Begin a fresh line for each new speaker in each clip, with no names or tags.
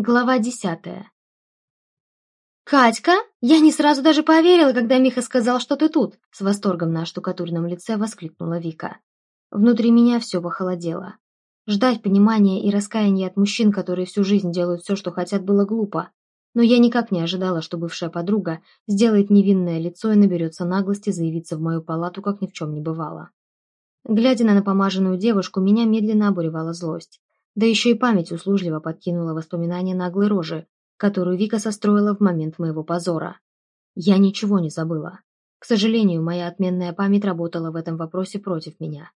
Глава десятая. «Катька, я не сразу даже поверила, когда Миха сказал, что ты тут!» С восторгом на штукатурном лице воскликнула Вика. Внутри меня все похолодело. Ждать понимания и раскаяния от мужчин, которые всю жизнь делают все, что хотят, было глупо. Но я никак не ожидала, что бывшая подруга сделает невинное лицо и наберется наглости заявиться в мою палату, как ни в чем не бывало. Глядя на напомаженную девушку, меня медленно обуревала злость. Да еще и память услужливо подкинула воспоминания наглой рожи, которую Вика состроила в момент моего позора. Я ничего не забыла. К сожалению, моя отменная память работала в этом вопросе против меня.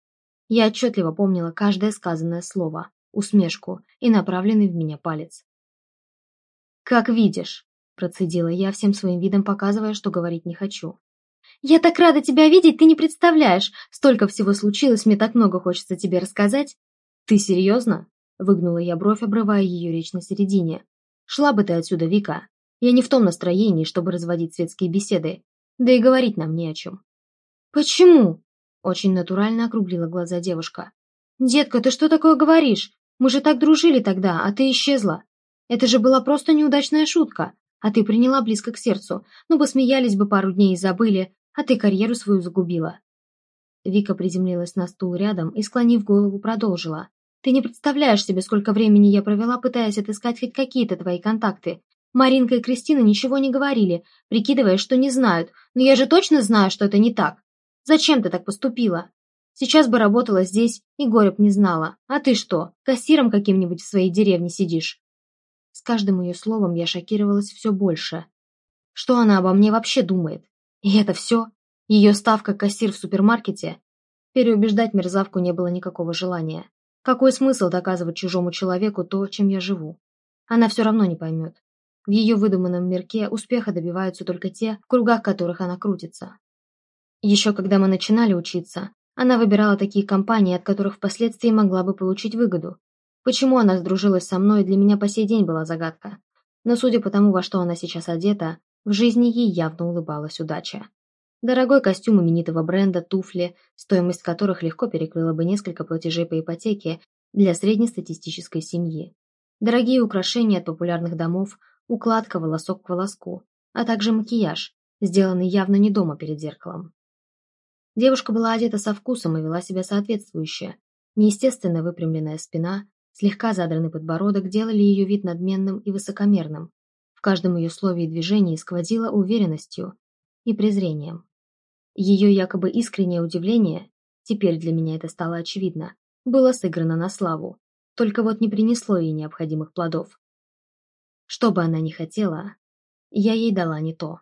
Я отчетливо помнила каждое сказанное слово, усмешку и направленный в меня палец. «Как видишь», – процедила я, всем своим видом показывая, что говорить не хочу. «Я так рада тебя видеть, ты не представляешь! Столько всего случилось, мне так много хочется тебе рассказать!» «Ты серьезно?» Выгнула я бровь, обрывая ее речь на середине. «Шла бы ты отсюда, Вика. Я не в том настроении, чтобы разводить светские беседы. Да и говорить нам не о чем». «Почему?» Очень натурально округлила глаза девушка. «Детка, ты что такое говоришь? Мы же так дружили тогда, а ты исчезла. Это же была просто неудачная шутка, а ты приняла близко к сердцу. Ну, посмеялись бы пару дней и забыли, а ты карьеру свою загубила». Вика приземлилась на стул рядом и, склонив голову, продолжила. Ты не представляешь себе, сколько времени я провела, пытаясь отыскать хоть какие-то твои контакты. Маринка и Кристина ничего не говорили, прикидывая, что не знают, но я же точно знаю, что это не так. Зачем ты так поступила? Сейчас бы работала здесь, и гореб не знала. А ты что, кассиром каким-нибудь в своей деревне сидишь?» С каждым ее словом я шокировалась все больше. Что она обо мне вообще думает? И это все? Ее ставка кассир в супермаркете? Переубеждать мерзавку не было никакого желания. Какой смысл доказывать чужому человеку то, чем я живу? Она все равно не поймет. В ее выдуманном мирке успеха добиваются только те, в кругах которых она крутится. Еще когда мы начинали учиться, она выбирала такие компании, от которых впоследствии могла бы получить выгоду. Почему она сдружилась со мной, для меня по сей день была загадка. Но судя по тому, во что она сейчас одета, в жизни ей явно улыбалась удача. Дорогой костюм именитого бренда, туфли, стоимость которых легко перекрыла бы несколько платежей по ипотеке для среднестатистической семьи. Дорогие украшения от популярных домов, укладка волосок к волоску, а также макияж, сделанный явно не дома перед зеркалом. Девушка была одета со вкусом и вела себя соответствующе. Неестественно выпрямленная спина, слегка задранный подбородок делали ее вид надменным и высокомерным. В каждом ее слове и движении сквозило уверенностью и презрением. Ее якобы искреннее удивление, теперь для меня это стало очевидно, было сыграно на славу, только вот не принесло ей необходимых плодов. Что бы она ни хотела, я ей дала не то.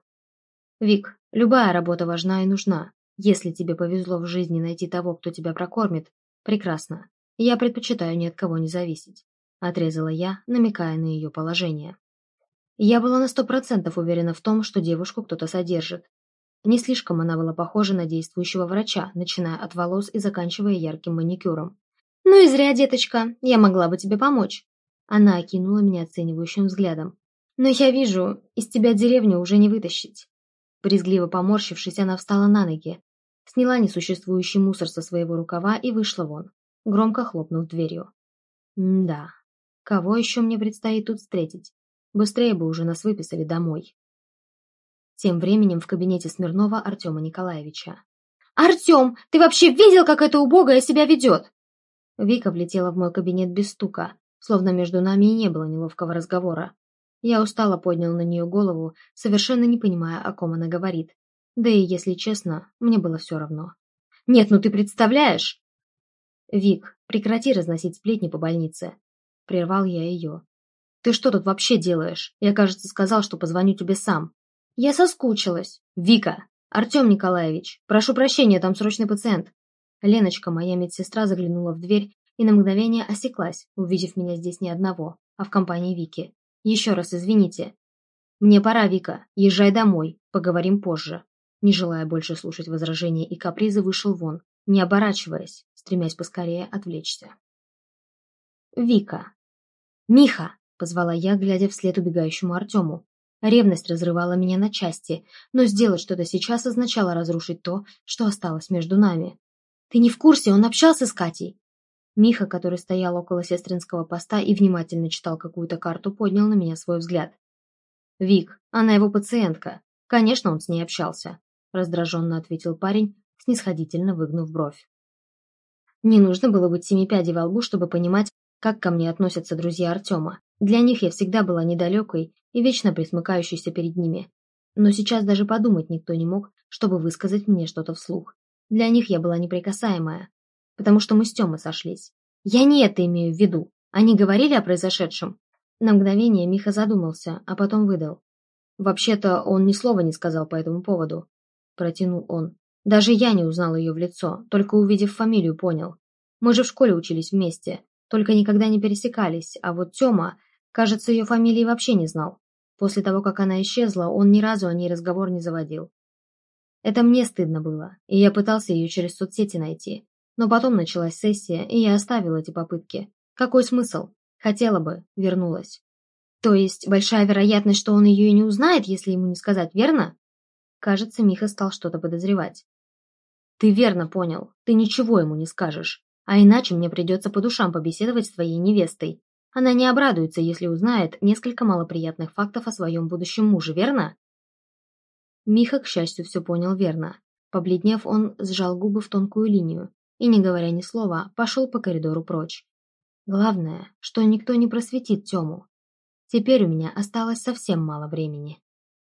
Вик, любая работа важна и нужна. Если тебе повезло в жизни найти того, кто тебя прокормит, прекрасно. Я предпочитаю ни от кого не зависеть. Отрезала я, намекая на ее положение. Я была на сто процентов уверена в том, что девушку кто-то содержит, не слишком она была похожа на действующего врача, начиная от волос и заканчивая ярким маникюром. «Ну и зря, деточка, я могла бы тебе помочь». Она окинула меня оценивающим взглядом. «Но я вижу, из тебя деревню уже не вытащить». Брезгливо поморщившись, она встала на ноги, сняла несуществующий мусор со своего рукава и вышла вон, громко хлопнув дверью. «Да, кого еще мне предстоит тут встретить? Быстрее бы уже нас выписали домой». Тем временем в кабинете Смирнова Артема Николаевича. «Артем, ты вообще видел, как эта убогая себя ведет?» Вика влетела в мой кабинет без стука, словно между нами и не было неловкого разговора. Я устало поднял на нее голову, совершенно не понимая, о ком она говорит. Да и, если честно, мне было все равно. «Нет, ну ты представляешь?» «Вик, прекрати разносить сплетни по больнице». Прервал я ее. «Ты что тут вообще делаешь? Я, кажется, сказал, что позвоню тебе сам. Я соскучилась. Вика! Артем Николаевич! Прошу прощения, там срочный пациент. Леночка, моя медсестра, заглянула в дверь и на мгновение осеклась, увидев меня здесь не одного, а в компании Вики. Еще раз извините. Мне пора, Вика. Езжай домой. Поговорим позже. Не желая больше слушать возражения и капризы, вышел вон, не оборачиваясь, стремясь поскорее отвлечься. Вика. «Миха!» — позвала я, глядя вслед убегающему Артему. Ревность разрывала меня на части, но сделать что-то сейчас означало разрушить то, что осталось между нами. «Ты не в курсе, он общался с Катей?» Миха, который стоял около сестринского поста и внимательно читал какую-то карту, поднял на меня свой взгляд. «Вик, она его пациентка. Конечно, он с ней общался», — раздраженно ответил парень, снисходительно выгнув бровь. Не нужно было быть семи пядей во лбу, чтобы понимать, как ко мне относятся друзья Артема. Для них я всегда была недалекой и вечно присмыкающейся перед ними. Но сейчас даже подумать никто не мог, чтобы высказать мне что-то вслух. Для них я была неприкасаемая, потому что мы с Тёмой сошлись. Я не это имею в виду. Они говорили о произошедшем. На мгновение Миха задумался, а потом выдал. Вообще-то он ни слова не сказал по этому поводу. Протянул он. Даже я не узнал ее в лицо, только увидев фамилию понял. Мы же в школе учились вместе, только никогда не пересекались, а вот Тёма, кажется, ее фамилии вообще не знал. После того, как она исчезла, он ни разу о ней разговор не заводил. Это мне стыдно было, и я пытался ее через соцсети найти. Но потом началась сессия, и я оставил эти попытки. Какой смысл? Хотела бы, вернулась. То есть большая вероятность, что он ее и не узнает, если ему не сказать, верно? Кажется, Миха стал что-то подозревать. Ты верно понял, ты ничего ему не скажешь. А иначе мне придется по душам побеседовать с твоей невестой. Она не обрадуется, если узнает несколько малоприятных фактов о своем будущем муже, верно? Миха, к счастью, все понял верно. Побледнев, он сжал губы в тонкую линию и, не говоря ни слова, пошел по коридору прочь. Главное, что никто не просветит Тему. Теперь у меня осталось совсем мало времени.